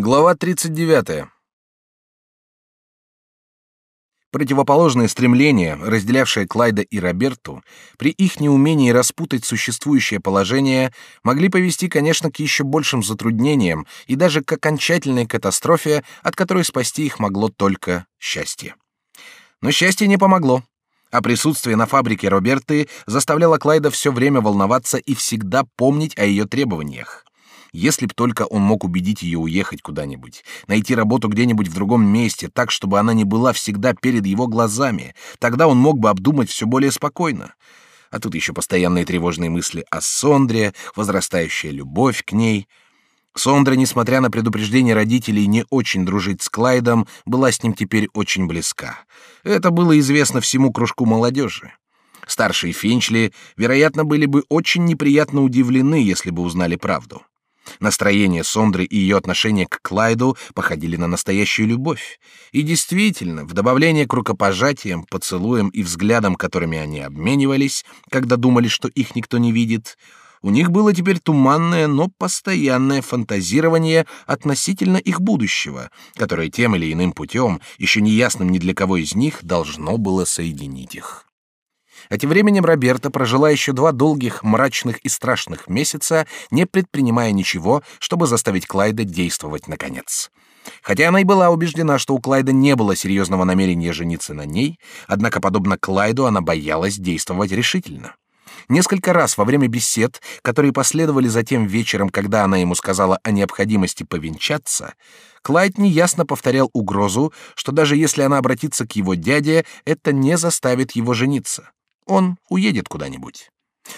Глава 39. Противоположные стремления, разделявшие Клайда и Роберту, при их неумении распутать существующее положение, могли повести, конечно, к еще большим затруднениям и даже к окончательной катастрофе, от которой спасти их могло только счастье. Но счастье не помогло. А присутствие на фабрике Роберты заставляло Клайда все время волноваться и всегда помнить о ее требованиях. Если б только он мог убедить ее уехать куда-нибудь, найти работу где-нибудь в другом месте, так, чтобы она не была всегда перед его глазами, тогда он мог бы обдумать все более спокойно. А тут еще постоянные тревожные мысли о Сондре, возрастающая любовь к ней. Сондра, несмотря на предупреждение родителей не очень дружить с Клайдом, была с ним теперь очень близка. Это было известно всему кружку молодежи. Старшие Финчли, вероятно, были бы очень неприятно удивлены, если бы узнали правду. Настроение Сондры и ее отношение к Клайду походили на настоящую любовь. И действительно, в добавление к рукопожатиям, поцелуям и взглядам, которыми они обменивались, когда думали, что их никто не видит, у них было теперь туманное, но постоянное фантазирование относительно их будущего, которое тем или иным путем, еще неясным ни для кого из них, должно было соединить их. А тем временем Роберта прожила еще два долгих, мрачных и страшных месяца, не предпринимая ничего, чтобы заставить Клайда действовать наконец. Хотя она и была убеждена, что у Клайда не было серьезного намерения жениться на ней, однако, подобно Клайду, она боялась действовать решительно. Несколько раз во время бесед, которые последовали за тем вечером, когда она ему сказала о необходимости повенчаться, Клайд неясно повторял угрозу, что даже если она обратится к его дяде, это не заставит его жениться. Он уедет куда-нибудь.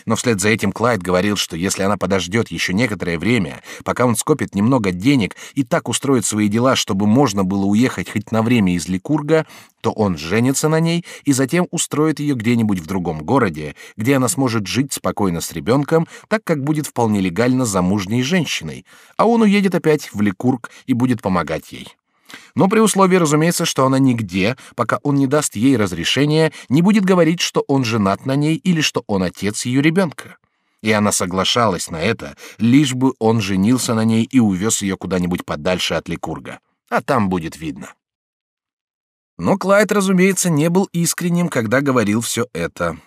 Но вслед за этим Клайд говорил, что если она подождет еще некоторое время, пока он скопит немного денег и так устроит свои дела, чтобы можно было уехать хоть на время из Ликурга, то он женится на ней и затем устроит ее где-нибудь в другом городе, где она сможет жить спокойно с ребенком, так как будет вполне легально замужней женщиной, а он уедет опять в Ликург и будет помогать ей. Но при условии, разумеется, что она нигде, пока он не даст ей разрешения, не будет говорить, что он женат на ней или что он отец ее ребенка. И она соглашалась на это, лишь бы он женился на ней и увез ее куда-нибудь подальше от Ликурга. А там будет видно. Но Клайд, разумеется, не был искренним, когда говорил все это.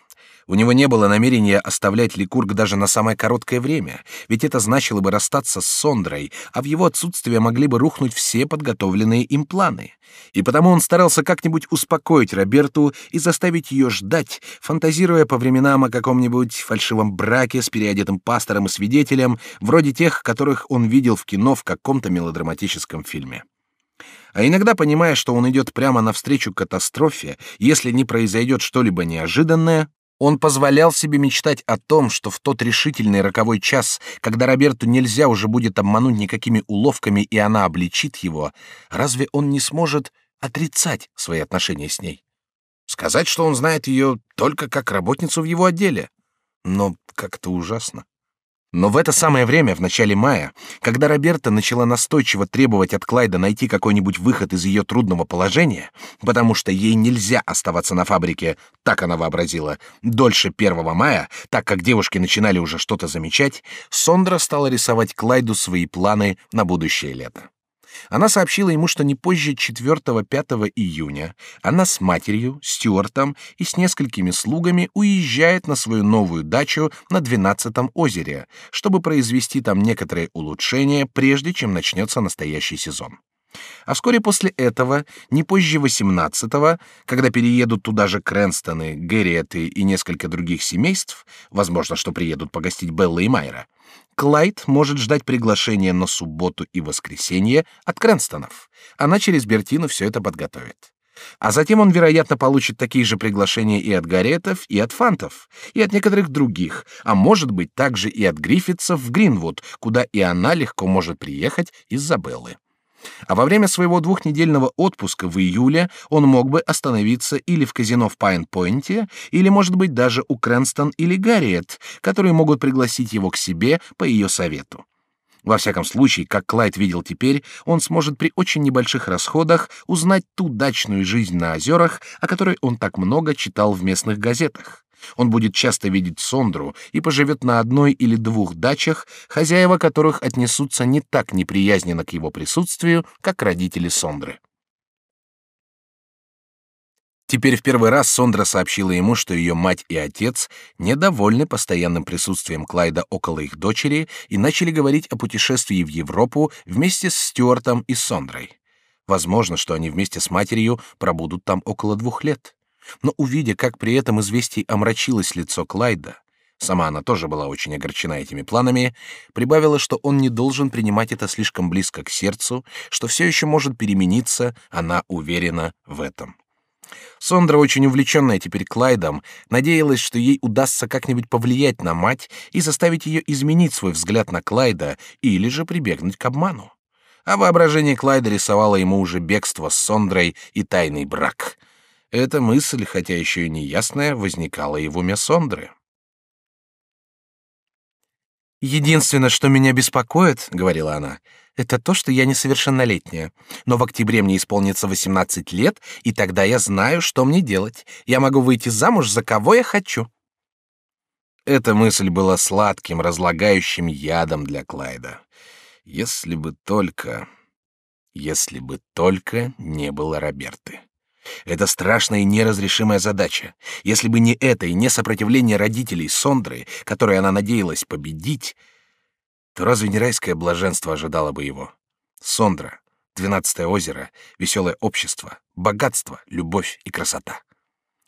У него не было намерения оставлять Ликург даже на самое короткое время, ведь это значило бы расстаться с Сондрой, а в его отсутствие могли бы рухнуть все подготовленные им планы. И потому он старался как-нибудь успокоить Роберту и заставить ее ждать, фантазируя по временам о каком-нибудь фальшивом браке с переодетым пастором и свидетелем, вроде тех, которых он видел в кино в каком-то мелодраматическом фильме а иногда понимая, что он идет прямо навстречу катастрофе, если не произойдет что-либо неожиданное, он позволял себе мечтать о том, что в тот решительный роковой час, когда Роберту нельзя уже будет обмануть никакими уловками, и она обличит его, разве он не сможет отрицать свои отношения с ней? Сказать, что он знает ее только как работницу в его отделе? Но как-то ужасно. Но в это самое время, в начале мая, когда Роберта начала настойчиво требовать от Клайда найти какой-нибудь выход из ее трудного положения, потому что ей нельзя оставаться на фабрике, так она вообразила, дольше 1 мая, так как девушки начинали уже что-то замечать, Сондра стала рисовать Клайду свои планы на будущее лето. Она сообщила ему, что не позже 4-5 июня она с матерью, Стюартом и с несколькими слугами уезжает на свою новую дачу на 12-м озере, чтобы произвести там некоторые улучшения, прежде чем начнется настоящий сезон. А вскоре после этого, не позже 18-го, когда переедут туда же Крэнстоны, Гэрриеты и несколько других семейств, возможно, что приедут погостить Белла и Майра, Клайд может ждать приглашения на субботу и воскресенье от Крэнстонов. Она через Бертину все это подготовит. А затем он, вероятно, получит такие же приглашения и от Гаретов, и от Фантов, и от некоторых других, а может быть также и от Гриффитсов в Гринвуд, куда и она легко может приехать из Забеллы. А во время своего двухнедельного отпуска в июле он мог бы остановиться или в казино в Пайн-Пойнте, или, может быть, даже у Крэнстон или Гарриет, которые могут пригласить его к себе по ее совету. Во всяком случае, как Клайд видел теперь, он сможет при очень небольших расходах узнать ту дачную жизнь на озерах, о которой он так много читал в местных газетах. Он будет часто видеть Сондру и поживет на одной или двух дачах, хозяева которых отнесутся не так неприязненно к его присутствию, как родители Сондры. Теперь в первый раз Сондра сообщила ему, что ее мать и отец недовольны постоянным присутствием Клайда около их дочери и начали говорить о путешествии в Европу вместе с Стюартом и Сондрой. Возможно, что они вместе с матерью пробудут там около двух лет. Но увидя, как при этом известий омрачилось лицо Клайда, сама она тоже была очень огорчена этими планами, прибавила, что он не должен принимать это слишком близко к сердцу, что все еще может перемениться, она уверена в этом. Сондра, очень увлеченная теперь Клайдом, надеялась, что ей удастся как-нибудь повлиять на мать и заставить ее изменить свой взгляд на Клайда или же прибегнуть к обману. А воображение Клайда рисовало ему уже бегство с Сондрой и тайный брак. Эта мысль, хотя еще и неясная, возникала и в уме Сондры. «Единственное, что меня беспокоит, — говорила она, — это то, что я несовершеннолетняя. Но в октябре мне исполнится 18 лет, и тогда я знаю, что мне делать. Я могу выйти замуж за кого я хочу. Эта мысль была сладким, разлагающим ядом для Клайда. Если бы только... Если бы только не было Роберты. Это страшная и неразрешимая задача. Если бы не это и не сопротивление родителей Сондры, которое она надеялась победить, то разве не райское блаженство ожидало бы его? Сондра, двенадцатое озеро, веселое общество, богатство, любовь и красота.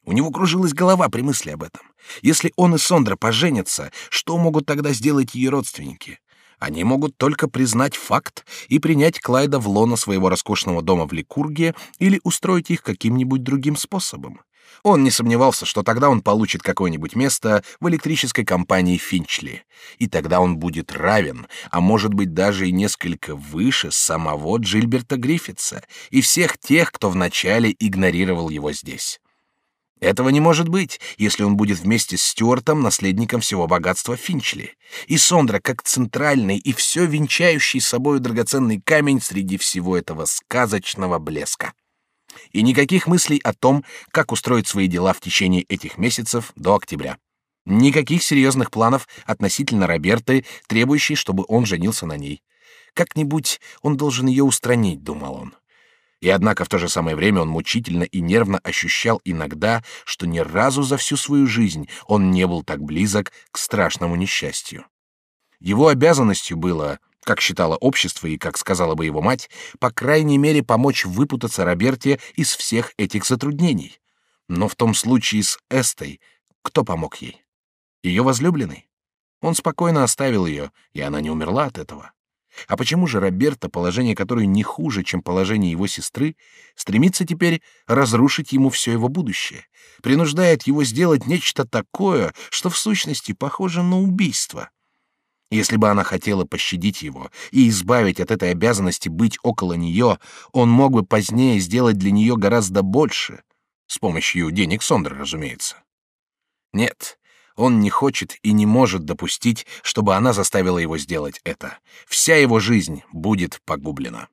У него кружилась голова при мысли об этом. Если он и Сондра поженятся, что могут тогда сделать ее родственники? Они могут только признать факт и принять Клайда в лоно своего роскошного дома в Ликурге или устроить их каким-нибудь другим способом. Он не сомневался, что тогда он получит какое-нибудь место в электрической компании Финчли, и тогда он будет равен, а может быть даже и несколько выше самого Джильберта Гриффитса и всех тех, кто вначале игнорировал его здесь. Этого не может быть, если он будет вместе с Стюартом наследником всего богатства Финчли, и Сондра как центральный и все венчающий собою драгоценный камень среди всего этого сказочного блеска и никаких мыслей о том, как устроить свои дела в течение этих месяцев до октября. Никаких серьезных планов относительно Роберты, требующей, чтобы он женился на ней. Как-нибудь он должен ее устранить, думал он. И однако в то же самое время он мучительно и нервно ощущал иногда, что ни разу за всю свою жизнь он не был так близок к страшному несчастью. Его обязанностью было как считало общество и как сказала бы его мать, по крайней мере помочь выпутаться Роберте из всех этих затруднений. Но в том случае с Эстой кто помог ей? Ее возлюбленный? Он спокойно оставил ее, и она не умерла от этого. А почему же Роберта, положение которой не хуже, чем положение его сестры, стремится теперь разрушить ему все его будущее, принуждает его сделать нечто такое, что в сущности похоже на убийство? Если бы она хотела пощадить его и избавить от этой обязанности быть около нее, он мог бы позднее сделать для нее гораздо больше, с помощью денег Сондра, разумеется. Нет, он не хочет и не может допустить, чтобы она заставила его сделать это. Вся его жизнь будет погублена.